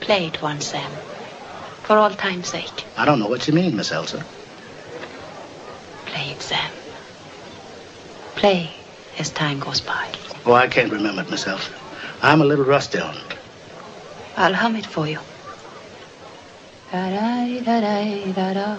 Play it once, Sam. For all time's sake. I don't know what you mean, Miss Ilsa. Play it, Sam. Play as time goes by. Oh, I can't remember it, Miss Ilsa. I'm a little rusty on it. I'll hum it for you. Da-da-da-da-da-da.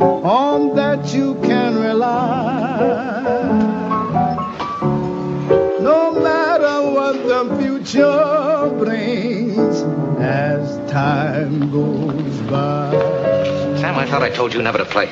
On that you can rely. No matter what the future brings as time goes by. Sam, I thought I told you never to play.